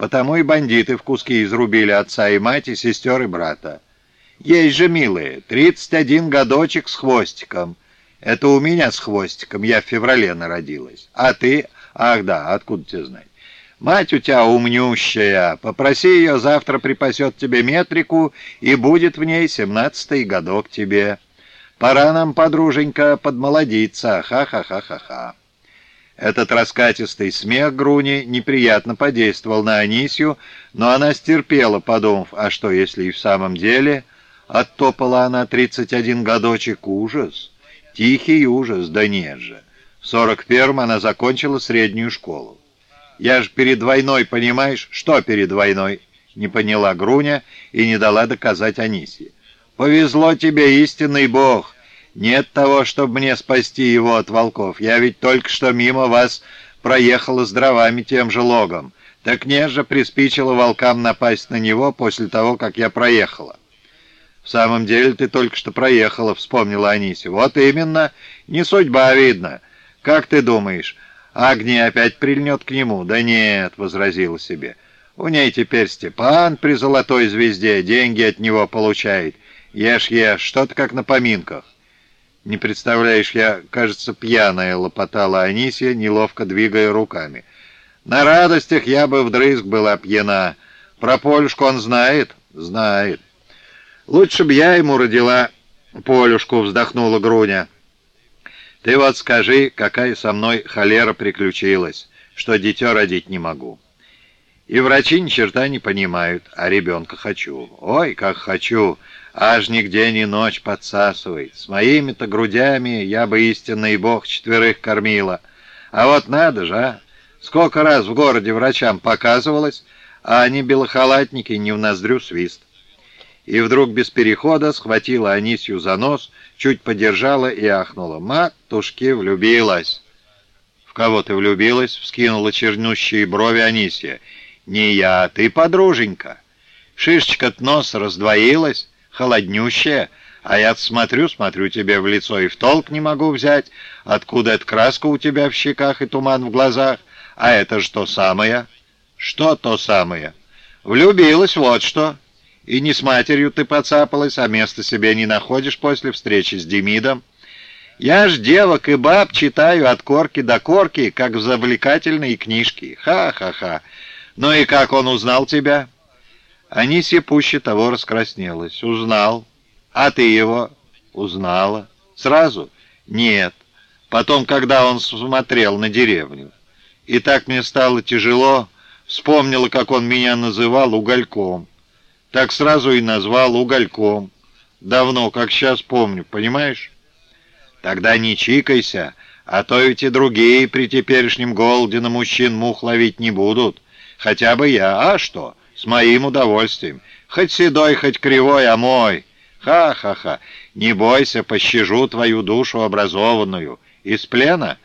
Потому и бандиты в куски изрубили отца и мать, и сестер, и брата. Есть же, милые, 31 годочек с хвостиком. Это у меня с хвостиком, я в феврале народилась. А ты? Ах да, откуда тебе знать? Мать у тебя умнющая. Попроси ее, завтра припасет тебе метрику, и будет в ней семнадцатый годок тебе. Пора нам, подруженька, подмолодиться. Ха-ха-ха-ха-ха. Этот раскатистый смех Груни неприятно подействовал на Анисью, но она стерпела, подумав, а что, если и в самом деле оттопала она 31 годочек ужас? Тихий ужас, да нет же. В сорок первом она закончила среднюю школу. Я ж перед войной, понимаешь? Что перед войной? Не поняла Груня и не дала доказать Анисье. Повезло тебе, истинный бог. Нет того, чтобы мне спасти его от волков. Я ведь только что мимо вас проехала с дровами тем же логом. Так нет же приспичило волкам напасть на него после того, как я проехала. «В самом деле ты только что проехала», — вспомнила Анисия. «Вот именно. Не судьба, видно. Как ты думаешь, Агни опять прильнет к нему?» «Да нет», — возразила себе. «У ней теперь Степан при золотой звезде, деньги от него получает. Ешь, ешь, что-то как на поминках». «Не представляешь, я, кажется, пьяная», — лопотала Анисия, неловко двигая руками. «На радостях я бы вдрызг была пьяна. Про Полюшку он знает?» «Знает». «Лучше б я ему родила Полюшку», — вздохнула Груня. «Ты вот скажи, какая со мной холера приключилась, что дитё родить не могу». И врачи ни черта не понимают, а ребенка хочу. Ой, как хочу, аж нигде ни ночь подсасывает. С моими-то грудями я бы истинный бог четверых кормила. А вот надо же, а! Сколько раз в городе врачам показывалось, а они белохалатники не в ноздрю свист и вдруг без перехода схватила Анисью за нос, чуть подержала и ахнула. «Матушки, влюбилась!» «В кого ты влюбилась?» — вскинула чернущие брови Анисья. «Не я, ты подруженька. Шишечка-то нос раздвоилась, холоднющая, а я смотрю, смотрю тебе в лицо и в толк не могу взять, откуда эта краска у тебя в щеках и туман в глазах, а это что самое?» «Что то самое?» «Влюбилась, вот что!» И не с матерью ты поцапалась, а места себе не находишь после встречи с Демидом. Я ж девок и баб читаю от корки до корки, как в завлекательной книжке. Ха-ха-ха. Ну и как он узнал тебя?» Анисия пуще того раскраснелась. «Узнал. А ты его?» «Узнала. Сразу?» «Нет. Потом, когда он смотрел на деревню. И так мне стало тяжело. Вспомнила, как он меня называл угольком. Так сразу и назвал угольком. Давно, как сейчас помню, понимаешь? Тогда не чикайся, а то ведь и другие при теперешнем голоде на мужчин мух ловить не будут. Хотя бы я, а что? С моим удовольствием. Хоть седой, хоть кривой, а мой. Ха-ха-ха. Не бойся, пощажу твою душу образованную. Из плена?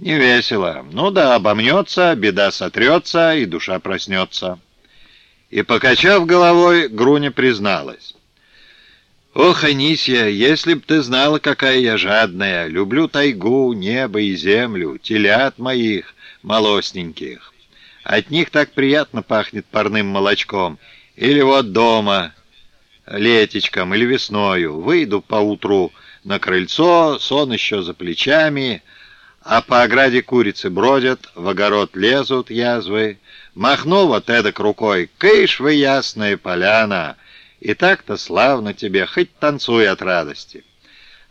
Не весело. Ну да, обомнется, беда сотрется, и душа проснется. И, покачав головой, Груня призналась. «Ох, Анисья, если б ты знала, какая я жадная! Люблю тайгу, небо и землю, телят моих, молосненьких. От них так приятно пахнет парным молочком. Или вот дома, летечком или весною. Выйду поутру на крыльцо, сон еще за плечами, а по ограде курицы бродят, в огород лезут язвы, Махну вот эдак рукой, кыш вы ясная поляна, и так-то славно тебе, хоть танцуй от радости.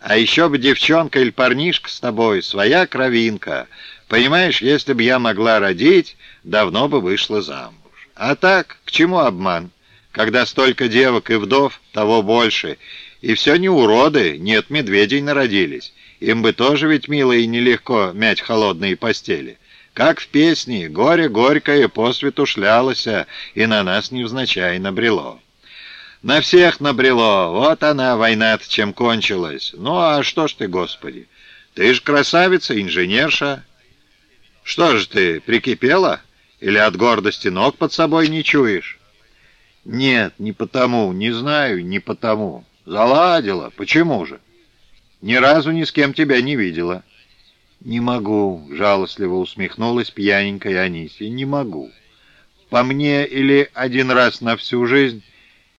А еще бы девчонка или парнишка с тобой, своя кровинка. Понимаешь, если бы я могла родить, давно бы вышла замуж. А так, к чему обман? Когда столько девок и вдов, того больше. И все не уроды, нет, медведей народились. Им бы тоже ведь мило и нелегко мять холодные постели. Как в песне «Горе горькое по свету шлялося, и на нас невзначай набрело». На всех набрело, вот она, война-то чем кончилась. Ну а что ж ты, Господи, ты ж красавица, инженерша. Что ж ты, прикипела? Или от гордости ног под собой не чуешь? Нет, не потому, не знаю, не потому. Заладила, почему же? Ни разу ни с кем тебя не видела. «Не могу», — жалостливо усмехнулась пьяненькая Анисия. «Не могу». По мне или один раз на всю жизнь,